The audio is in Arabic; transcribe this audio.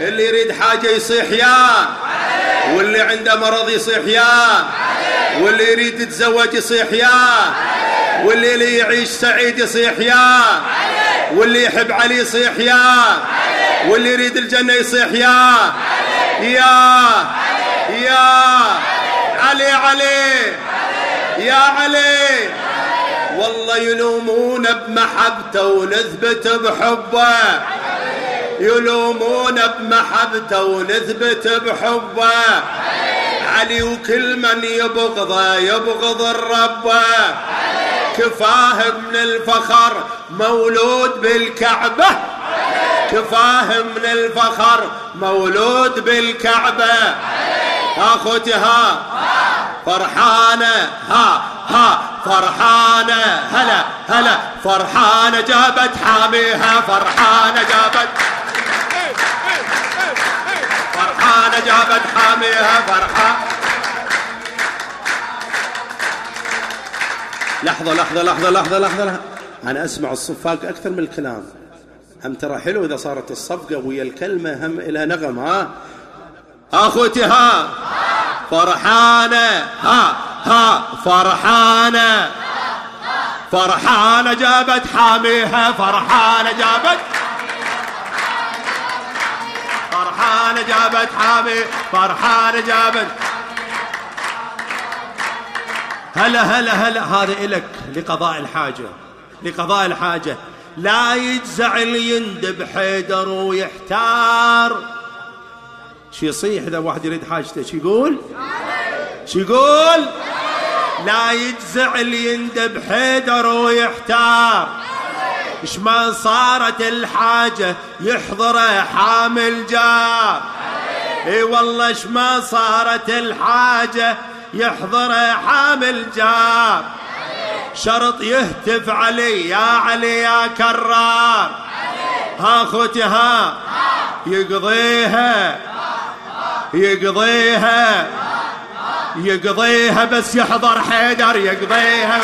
اللي يريد حاجة يصيح يا واللي عنده مرض يصيح يا واللي يريد يتزوج يصيح يا واللي اللي يعيش سعيد يصيح يا واللي يحب علي يصيح يا واللي يريد الجنة يصيح يا يا يا علي علي. يا علي. والله يلومون بمحبته ونثبت بحبه. يلومون بمحبته ونثبت بحبه. علي وكل من يبغضه يبغض الرب. كفاه من الفخر مولود بالكعبة. كفاه من الفخر مولود بالكعبة. أخوتي ها. فرحانة ها ها. فرحانة هلا هلا. فرحانة جابت حاميها. فرحانة جابت جابت حاميها لحظة لحظة لحظة لحظة لحظة, لحظة. أنا أسمع الصفاق أكثر من الكلام. هم ترى حلو إذا صارت الصفقة ويا الكلمة هم إلى نغم ها؟ أخوتي ها؟ فرحانة ها؟ ها؟ فرحانة. فرحانة جابت حاميها فرحانة جابت فرحانة جابت حامي فرحانة جابت. هلا هلا هلا هذا إلك لقضاء الحاجة لقضاء الحاجة. لا يجزع اللي يندب حيدر ويحتار. شو يصيح إذا واحد يريد حاجته؟ شو يقول؟ شو يقول؟ لا يجزع اللي يندب حيدر ويحتار. إيش ما صارت الحاجة يحضره حامل جار. إي والله إيش ما صارت الحاجة يحضره حامل جار. شرط يهتف علي يا علي يا كرار. ها أخوتي ها. يقضيها. يقضيها. يقضيها بس يحضر حيدر يقضيها.